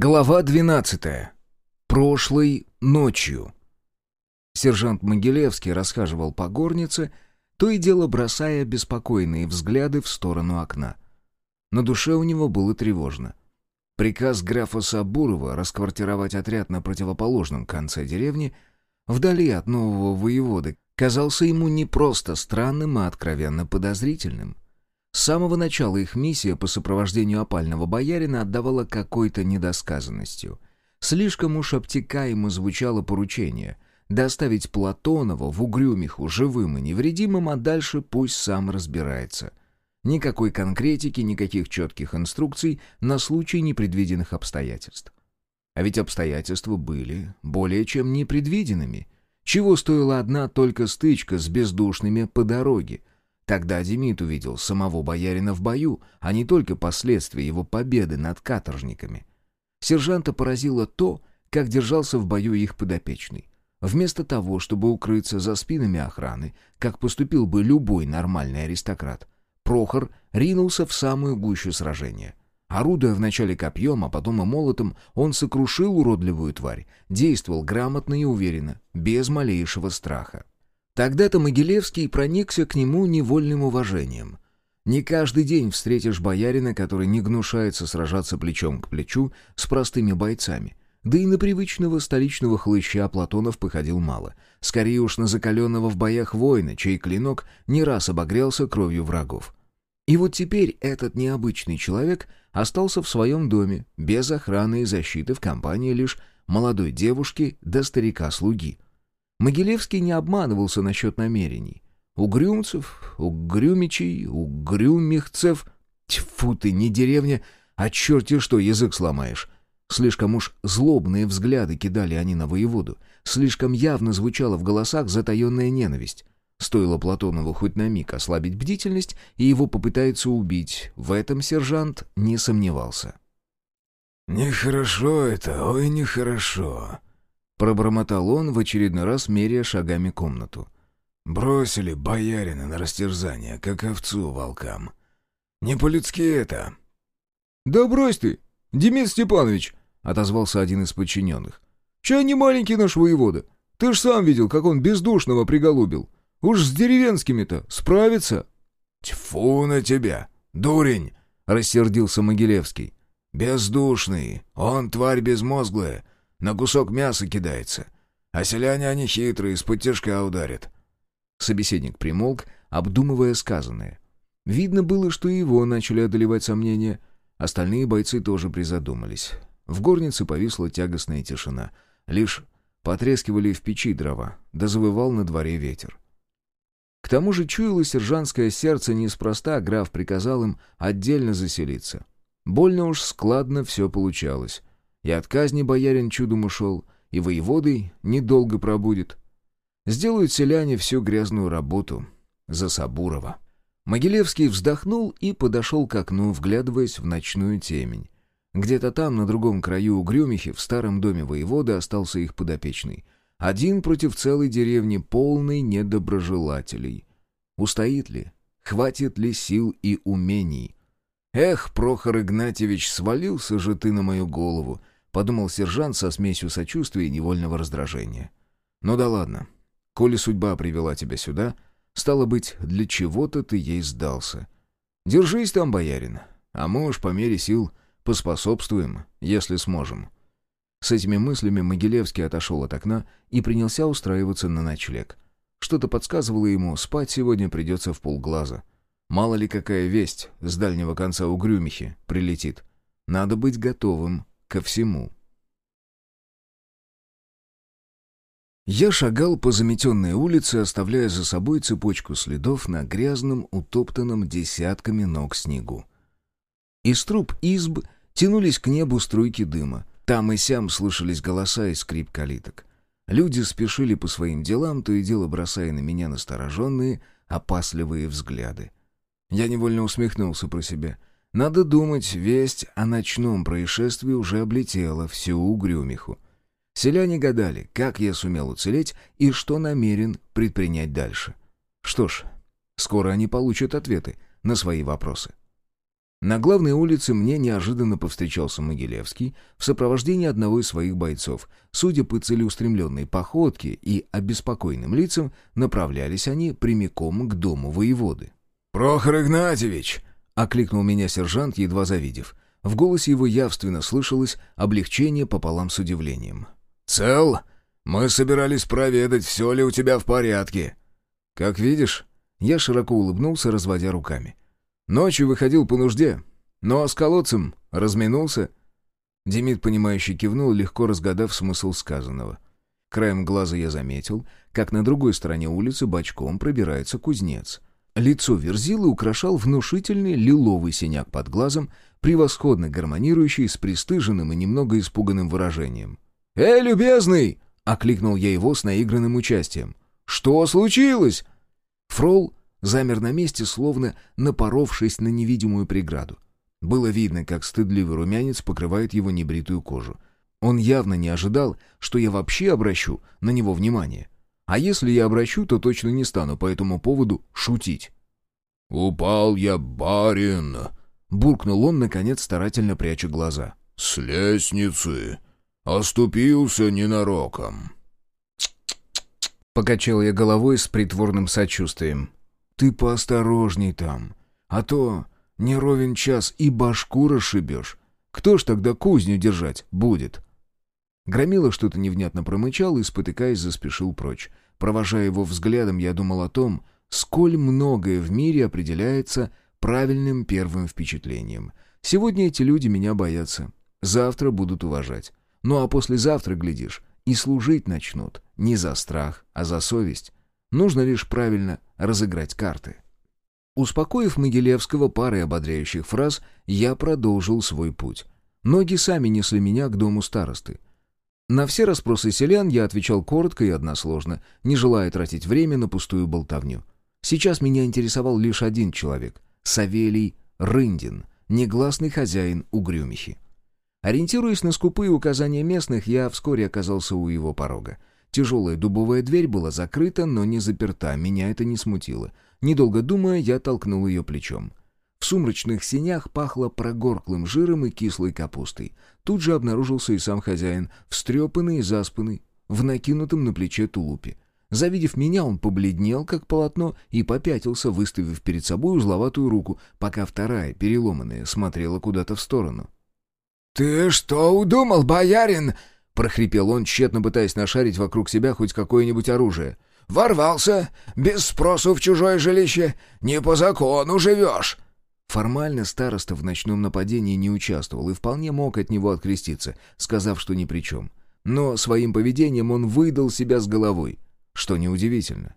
Глава 12. Прошлой ночью. Сержант Могилевский расхаживал по горнице, то и дело бросая беспокойные взгляды в сторону окна. На душе у него было тревожно. Приказ графа Сабурова расквартировать отряд на противоположном конце деревни, вдали от нового воеводы, казался ему не просто странным, а откровенно подозрительным — с самого начала их миссия по сопровождению опального боярина отдавала какой-то недосказанностью. Слишком уж обтекаемо звучало поручение — доставить Платонова в Угрюмиху живым и невредимым, а дальше пусть сам разбирается. Никакой конкретики, никаких четких инструкций на случай непредвиденных обстоятельств. А ведь обстоятельства были более чем непредвиденными. Чего стоила одна только стычка с бездушными по дороге — Тогда Демид увидел самого боярина в бою, а не только последствия его победы над каторжниками. Сержанта поразило то, как держался в бою их подопечный. Вместо того, чтобы укрыться за спинами охраны, как поступил бы любой нормальный аристократ, Прохор ринулся в самую гущу сражения. Орудуя вначале копьем, а потом и молотом, он сокрушил уродливую тварь, действовал грамотно и уверенно, без малейшего страха. Тогда-то Могилевский проникся к нему невольным уважением. Не каждый день встретишь боярина, который не гнушается сражаться плечом к плечу с простыми бойцами. Да и на привычного столичного хлыща Платонов походил мало. Скорее уж на закаленного в боях воина, чей клинок не раз обогрелся кровью врагов. И вот теперь этот необычный человек остался в своем доме, без охраны и защиты в компании лишь молодой девушки да старика-слуги — Могилевский не обманывался насчет намерений. Угрюмцев, угрюмичей, угрюмихцев... Тьфу ты, не деревня, а черти что, язык сломаешь. Слишком уж злобные взгляды кидали они на воеводу. Слишком явно звучала в голосах затаенная ненависть. Стоило Платонову хоть на миг ослабить бдительность, и его попытаются убить. В этом сержант не сомневался. «Нехорошо это, ой, нехорошо», Пробормотал он, в очередной раз меряя шагами комнату. «Бросили боярина на растерзание, как овцу волкам. Не по-людски это». «Да брось ты, Демид Степанович!» — отозвался один из подчиненных. «Чай не маленький наш воевода. Ты ж сам видел, как он бездушного приголубил. Уж с деревенскими-то справится». «Тьфу на тебя, дурень!» — рассердился Могилевский. «Бездушный, он тварь безмозглая, на кусок мяса кидается. А селяне они хитрые, из-под тяжка ударят». Собеседник примолк, обдумывая сказанное. Видно было, что его начали одолевать сомнения. Остальные бойцы тоже призадумались. В горнице повисла тягостная тишина. Лишь потрескивали в печи дрова, да завывал на дворе ветер. К тому же чуяло сержантское сердце неспроста, граф приказал им отдельно заселиться. Больно уж складно все получалось. И от казни боярин чудом ушел, и воеводой недолго пробудет. Сделают селяне всю грязную работу за Сабурова. Могилевский вздохнул и подошел к окну, вглядываясь в ночную темень. Где-то там, на другом краю Угрюмихи, в старом доме воевода остался их подопечный. Один против целой деревни, полный недоброжелателей. Устоит ли? Хватит ли сил и умений? «Эх, Прохор Игнатьевич, свалился же ты на мою голову!» — подумал сержант со смесью сочувствия и невольного раздражения. «Ну да ладно. Коли судьба привела тебя сюда, стало быть, для чего-то ты ей сдался. Держись там, боярин, а уж по мере сил поспособствуем, если сможем». С этими мыслями Могилевский отошел от окна и принялся устраиваться на ночлег. Что-то подсказывало ему, спать сегодня придется в полглаза. Мало ли какая весть с дальнего конца Угрюмихи прилетит. Надо быть готовым ко всему. Я шагал по заметенной улице, оставляя за собой цепочку следов на грязном, утоптанном десятками ног снегу. Из труб изб тянулись к небу струйки дыма. Там и сям слышались голоса и скрип калиток. Люди спешили по своим делам, то и дело бросая на меня настороженные, опасливые взгляды. Я невольно усмехнулся про себя — надо думать, весть о ночном происшествии уже облетела всю угрюмиху. Селяне гадали, как я сумел уцелеть и что намерен предпринять дальше. Что ж, скоро они получат ответы на свои вопросы. На главной улице мне неожиданно повстречался Могилевский в сопровождении одного из своих бойцов. Судя по целеустремленной походке и обеспокоенным лицам, направлялись они прямиком к дому воеводы. «Прохор Игнатьевич!» — окликнул меня сержант, едва завидев. В голосе его явственно слышалось облегчение пополам с удивлением. «Цел? Мы собирались проведать, все ли у тебя в порядке». «Как видишь...» Я широко улыбнулся, разводя руками. Ночью выходил по нужде, но с колодцем разминулся. Демид, понимающе кивнул, легко разгадав смысл сказанного. Краем глаза я заметил, как на другой стороне улицы бочком пробирается кузнец. Лицо Верзилы украшал внушительный лиловый синяк под глазом, превосходно гармонирующий с пристыженным и немного испуганным выражением. «Эй, любезный!» — окликнул я его с наигранным участием. «Что случилось?» Фрол замер на месте, словно напоровшись на невидимую преграду. Было видно, как стыдливый румянец покрывает его небритую кожу. Он явно не ожидал, что я вообще обращу на него внимание. А если я обращу, то точно не стану по этому поводу шутить. «Упал я, барин!» — буркнул он, наконец, старательно пряча глаза. «С лестницы! Оступился ненароком!» Покачал я головой с притворным сочувствием. Ты поосторожней там, а то не ровен час и башку расшибешь. Кто ж тогда кузню держать будет?» Громила что-то невнятно промычал и, спотыкаясь, заспешил прочь. Провожая его взглядом, я думал о том, сколь многое в мире определяется правильным первым впечатлением. Сегодня эти люди меня боятся, завтра будут уважать. Ну а послезавтра, глядишь, и служить начнут не за страх, а за совесть. Нужно лишь правильно разыграть карты. Успокоив Могилевского парой ободряющих фраз, я продолжил свой путь. Ноги сами несли меня к дому старосты. На все расспросы селян я отвечал коротко и односложно, не желая тратить время на пустую болтовню. Сейчас меня интересовал лишь один человек — Савелий Рындин, негласный хозяин Угрюмихи. Ориентируясь на скупые указания местных, я вскоре оказался у его порога. Тяжелая дубовая дверь была закрыта, но не заперта, меня это не смутило. Недолго думая, я толкнул ее плечом. Сумрачных синях пахло прогорклым жиром и кислой капустой. Тут же обнаружился и сам хозяин, встрепанный и заспанный, в накинутом на плече тулупе. Завидев меня, он побледнел, как полотно, и попятился, выставив перед собой узловатую руку, пока вторая, переломанная, смотрела куда-то в сторону. «Ты что удумал, боярин?» прохрипел он, тщетно пытаясь нашарить вокруг себя хоть какое-нибудь оружие. «Ворвался, без спросу в чужое жилище, не по закону живешь!» Формально староста в ночном нападении не участвовал и вполне мог от него откреститься, сказав, что ни при чем. Но своим поведением он выдал себя с головой, что неудивительно.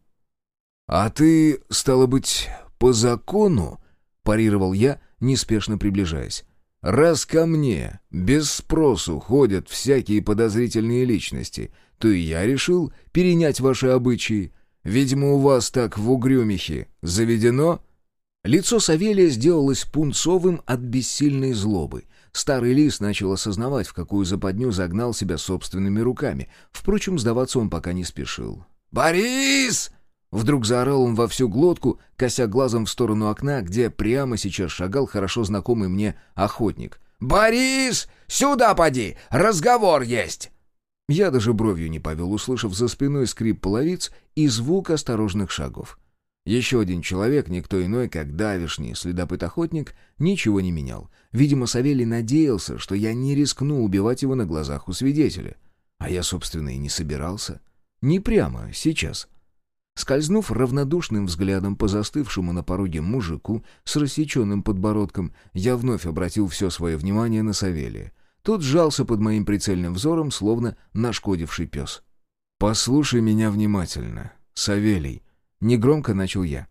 «А ты, стало быть, по закону?» — парировал я, неспешно приближаясь. Раз ко мне без спросу ходят всякие подозрительные личности, то и я решил перенять ваши обычаи. Видимо, у вас так в Угрюмихе заведено?» Лицо Савелия сделалось пунцовым от бессильной злобы. Старый лис начал осознавать, в какую западню загнал себя собственными руками. Впрочем, сдаваться он пока не спешил. «Борис!» Вдруг заорал он во всю глотку, кося глазом в сторону окна, где прямо сейчас шагал хорошо знакомый мне охотник. «Борис! Сюда поди! Разговор есть!» Я даже бровью не повел, услышав за спиной скрип половиц и звук осторожных шагов. Еще один человек, никто иной, как давишний следопыт-охотник, ничего не менял. Видимо, Савелий надеялся, что я не рискну убивать его на глазах у свидетеля. А я, собственно, и не собирался. Не прямо, сейчас. Скользнув равнодушным взглядом по застывшему на пороге мужику с рассеченным подбородком, я вновь обратил все свое внимание на Савелия. Тот сжался под моим прицельным взором, словно нашкодивший пес. «Послушай меня внимательно, Савелий», — негромко начал я.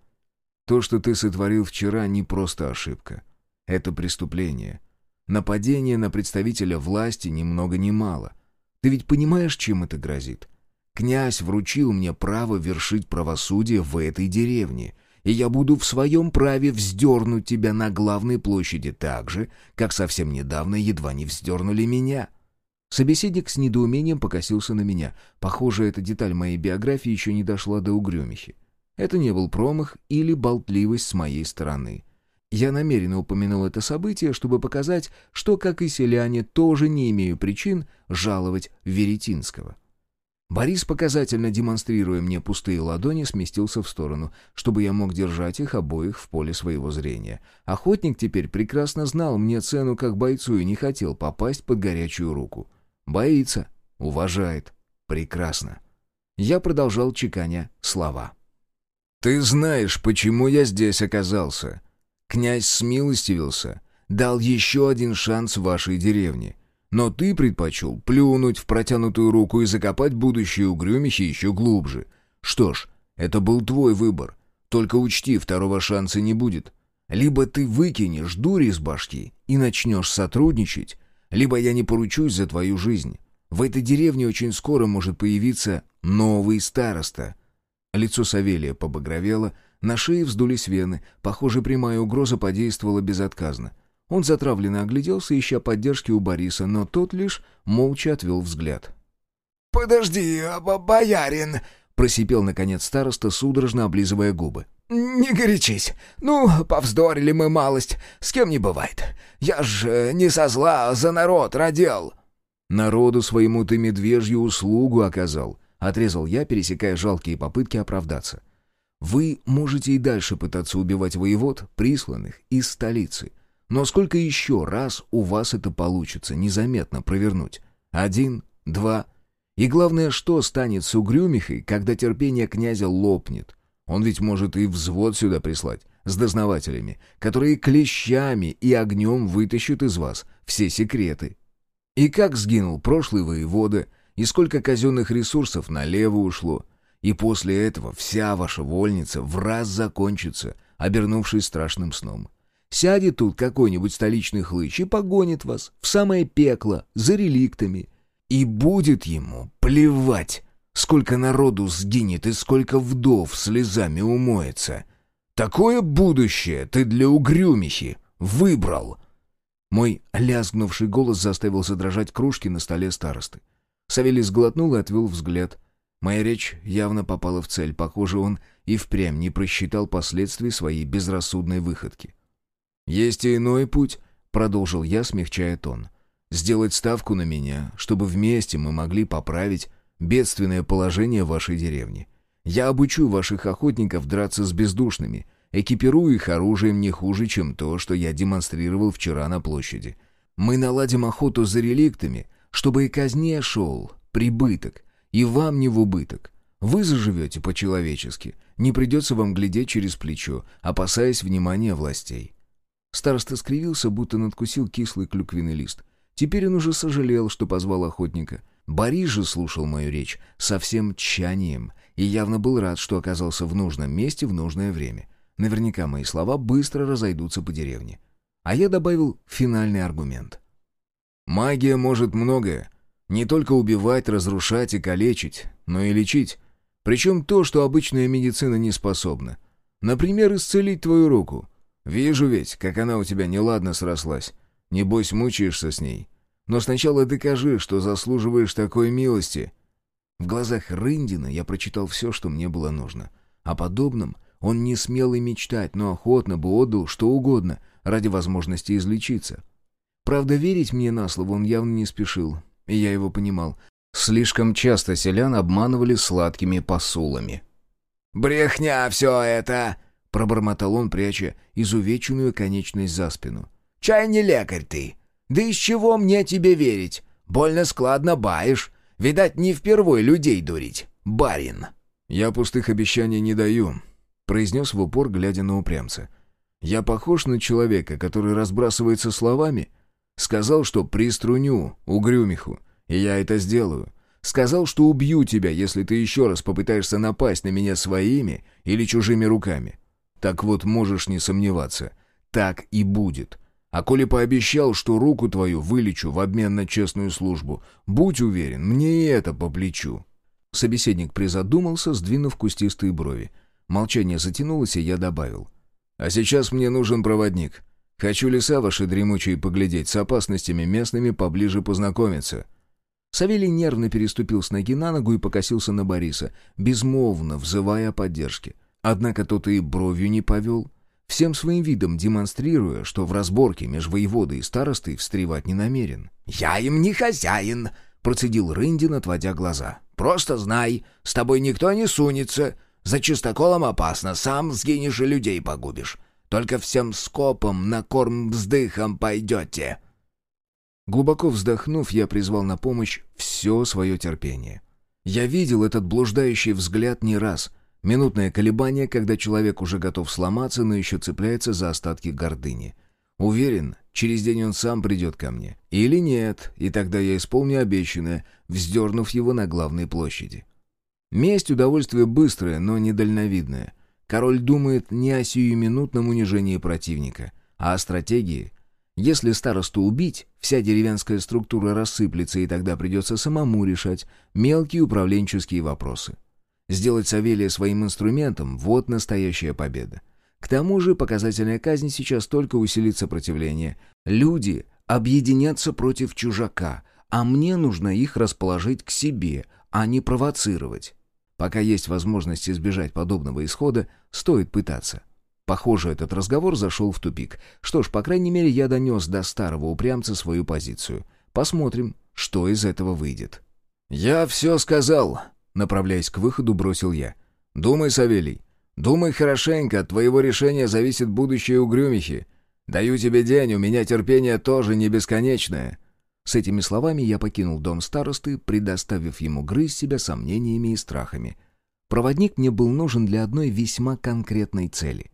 «То, что ты сотворил вчера, не просто ошибка. Это преступление. Нападение на представителя власти ни много ни мало. Ты ведь понимаешь, чем это грозит? Князь вручил мне право вершить правосудие в этой деревне, и я буду в своем праве вздернуть тебя на главной площади так же, как совсем недавно едва не вздернули меня». Собеседник с недоумением покосился на меня. Похоже, эта деталь моей биографии еще не дошла до угрюмихи. Это не был промах или болтливость с моей стороны. Я намеренно упомянул это событие, чтобы показать, что, как и селяне, тоже не имею причин жаловать Веретинского. Борис, показательно демонстрируя мне пустые ладони, сместился в сторону, чтобы я мог держать их обоих в поле своего зрения. Охотник теперь прекрасно знал мне цену как бойцу и не хотел попасть под горячую руку. Боится, уважает. Прекрасно. Я продолжал чеканя слова. «Ты знаешь, почему я здесь оказался. Князь смилостивился, дал еще один шанс вашей деревне. Но ты предпочел плюнуть в протянутую руку и закопать будущее угрюмище еще глубже. Что ж, это был твой выбор. Только учти, второго шанса не будет. Либо ты выкинешь дури из башки и начнешь сотрудничать, либо я не поручусь за твою жизнь. В этой деревне очень скоро может появиться новый староста». Лицо Савелия побагровело, на шее вздулись вены, похоже, прямая угроза подействовала безотказно. Он затравленно огляделся, ища поддержки у Бориса, но тот лишь молча отвел взгляд. «Подожди, боярин!» — просипел, наконец, староста, судорожно облизывая губы. «Не горячись. Ну, повздорили мы малость. С кем не бывает. Я ж э, не со зла за народ родил». «Народу своему ты медвежью услугу оказал», — отрезал я, пересекая жалкие попытки оправдаться. «Вы можете и дальше пытаться убивать воевод, присланных из столицы. Но сколько еще раз у вас это получится незаметно провернуть? Один, два. И главное, что станет с угрюмихой, когда терпение князя лопнет? Он ведь может и взвод сюда прислать, с дознавателями, которые клещами и огнем вытащат из вас все секреты. И как сгинул прошлый воевода, и сколько казенных ресурсов налево ушло. И после этого вся ваша вольница в раз закончится, обернувшись страшным сном. Сядет тут какой-нибудь столичный хлыщ и погонит вас в самое пекло за реликтами. И будет ему плевать, сколько народу сгинет и сколько вдов слезами умоется. Такое будущее ты для угрюмихи выбрал. Мой лязгнувший голос заставил задрожать кружки на столе старосты. Савелий сглотнул и отвел взгляд. Моя речь явно попала в цель. Похоже, он и впрямь не просчитал последствий своей безрассудной выходки. «Есть и иной путь», — продолжил я, смягчая тон. «Сделать ставку на меня, чтобы вместе мы могли поправить бедственное положение вашей деревни. Я обучу ваших охотников драться с бездушными, экипирую их оружием не хуже, чем то, что я демонстрировал вчера на площади. Мы наладим охоту за реликтами, чтобы и казне шел прибыток, и вам не в убыток. Вы заживете по-человечески, не придется вам глядеть через плечо, опасаясь внимания властей. Староста скривился, будто надкусил кислый клюквенный лист. Теперь он уже сожалел, что позвал охотника. Борис же слушал мою речь со всем тщанием и явно был рад, что оказался в нужном месте в нужное время. Наверняка мои слова быстро разойдутся по деревне. А я добавил финальный аргумент. «Магия может многое. Не только убивать, разрушать и калечить, но и лечить. Причем то, что обычная медицина не способна. Например, исцелить твою руку. Вижу ведь, как она у тебя неладно срослась. Небось, мучаешься с ней. Но сначала докажи, что заслуживаешь такой милости». В глазах Рындина я прочитал все, что мне было нужно. О подобном он не смел и мечтать, но охотно бы отдал что угодно ради возможности излечиться. Правда, верить мне на слово он явно не спешил, и я его понимал. Слишком часто селян обманывали сладкими посулами. «Брехня все это!» — пробормотал он, пряча изувеченную конечность за спину. «Чай не лекарь ты! Да из чего мне тебе верить? Больно складно баешь. Видать, не впервой людей дурить, барин!» «Я пустых обещаний не даю», — произнес в упор, глядя на упрямца. «Я похож на человека, который разбрасывается словами. Сказал, что приструню угрюмиху, и я это сделаю. Сказал, что убью тебя, если ты еще раз попытаешься напасть на меня своими или чужими руками. Так вот, можешь не сомневаться. Так и будет. А коли пообещал, что руку твою вылечу в обмен на честную службу, будь уверен, мне и это по плечу». Собеседник призадумался, сдвинув кустистые брови. Молчание затянулось, и я добавил. «А сейчас мне нужен проводник. Хочу леса ваши дремучие поглядеть, с опасностями местными поближе познакомиться». Савелий нервно переступил с ноги на ногу и покосился на Бориса, безмолвно взывая о поддержке. Однако тот и бровью не повел. всем своим видом демонстрируя, что в разборке между воеводой и старостой встревать не намерен. «Я им не хозяин», — процедил Рындин, отводя глаза. «Просто знай, с тобой никто не сунется. За чистоколом опасно, сам сгинешь и людей погубишь. Только всем скопом на корм вздыхом пойдете». Глубоко вздохнув, я призвал на помощь все свое терпение. Я видел этот блуждающий взгляд не раз. Минутное колебание, когда человек уже готов сломаться, но еще цепляется за остатки гордыни. Уверен, через день он сам придет ко мне. Или нет, и тогда я исполню обещанное, вздернув его на главной площади. Месть — удовольствие быстрое, но недальновидное. Король думает не о сиюминутном унижении противника, а о стратегии. Если старосту убить, вся деревенская структура рассыплется, и тогда придется самому решать мелкие управленческие вопросы. Сделать Савелия своим инструментом — вот настоящая победа. К тому же показательная казнь сейчас только усилит сопротивление. Люди объединятся против чужака, а мне нужно их расположить к себе, а не провоцировать. Пока есть возможность избежать подобного исхода, стоит пытаться. Похоже, этот разговор зашел в тупик. Что ж, по крайней мере, я донес до старого упрямца свою позицию. Посмотрим, что из этого выйдет. «Я все сказал», — направляясь к выходу, бросил я. «Думай, Савелий, думай хорошенько, от твоего решения зависит будущее угрюмихи. Даю тебе день, у меня терпение тоже не бесконечное». С этими словами я покинул дом старосты, предоставив ему грызть себя сомнениями и страхами. Проводник мне был нужен для одной весьма конкретной цели.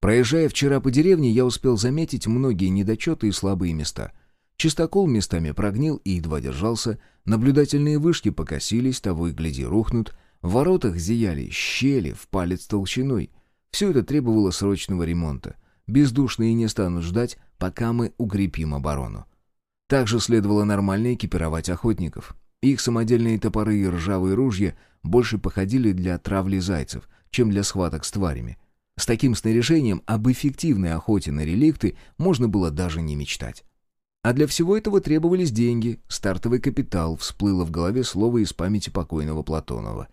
Проезжая вчера по деревне, я успел заметить многие недочеты и слабые места. Чистокол местами прогнил и едва держался, наблюдательные вышки покосились, того и гляди рухнут, в воротах зияли щели в палец толщиной. Все это требовало срочного ремонта. Бездушные не станут ждать, пока мы укрепим оборону. Также следовало нормально экипировать охотников. Их самодельные топоры и ржавые ружья больше походили для травли зайцев, чем для схваток с тварями. С таким снаряжением об эффективной охоте на реликты можно было даже не мечтать. А для всего этого требовались деньги, стартовый капитал, всплыло в голове слово из памяти покойного Платонова.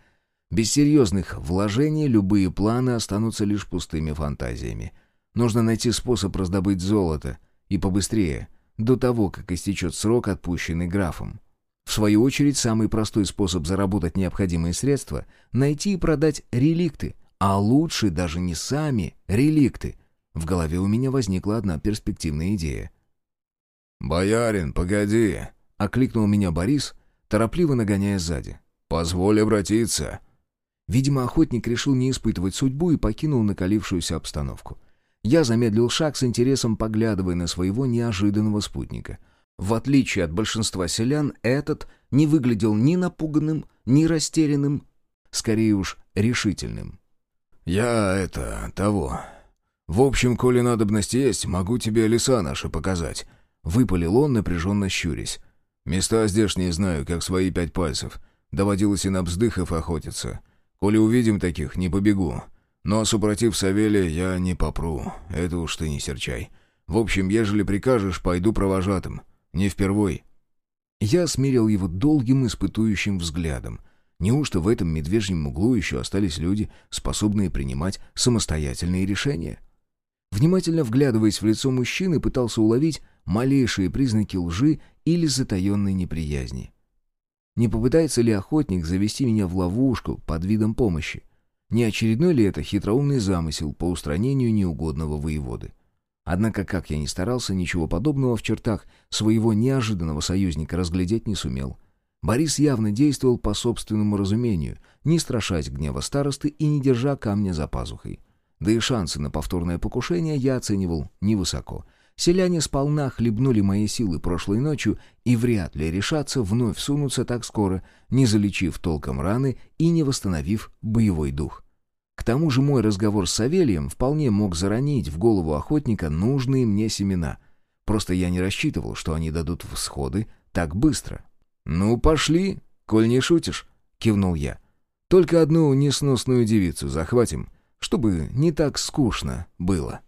Без серьезных вложений любые планы останутся лишь пустыми фантазиями. Нужно найти способ раздобыть золото, и побыстрее — до того, как истечет срок, отпущенный графом. В свою очередь, самый простой способ заработать необходимые средства — найти и продать реликты, а лучше даже не сами реликты. В голове у меня возникла одна перспективная идея. «Боярин, погоди!» — окликнул меня Борис, торопливо нагоняя сзади. «Позволь обратиться!» Видимо, охотник решил не испытывать судьбу и покинул накалившуюся обстановку. Я замедлил шаг с интересом, поглядывая на своего неожиданного спутника. В отличие от большинства селян, этот не выглядел ни напуганным, ни растерянным, скорее уж решительным. «Я это... того. В общем, коли надобность есть, могу тебе леса наши показать», — выпалил он, напряженно щурясь. «Места здешние знаю, как свои пять пальцев. Доводилось и на бздыхов охотиться. Коли увидим таких, не побегу. Но, супротив Савелия, я не попру, это уж ты не серчай. В общем, ежели прикажешь, пойду провожатым. Не впервой». Я смирил его долгим испытующим взглядом. Неужто в этом медвежьем углу еще остались люди, способные принимать самостоятельные решения? Внимательно вглядываясь в лицо мужчины, пытался уловить малейшие признаки лжи или затаенной неприязни. Не попытается ли охотник завести меня в ловушку под видом помощи? Не очередной ли это хитроумный замысел по устранению неугодного воеводы? Однако, как я ни старался, ничего подобного в чертах своего неожиданного союзника разглядеть не сумел. Борис явно действовал по собственному разумению, не страшась гнева старосты и не держа камня за пазухой. Да и шансы на повторное покушение я оценивал невысоко. Селяне сполна хлебнули мои силы прошлой ночью и вряд ли решатся вновь сунуться так скоро, не залечив толком раны и не восстановив боевой дух. К тому же мой разговор с Савелием вполне мог заронить в голову охотника нужные мне семена. Просто я не рассчитывал, что они дадут всходы так быстро. «Ну, пошли, коль не шутишь», — кивнул я. «Только одну несносную девицу захватим, чтобы не так скучно было».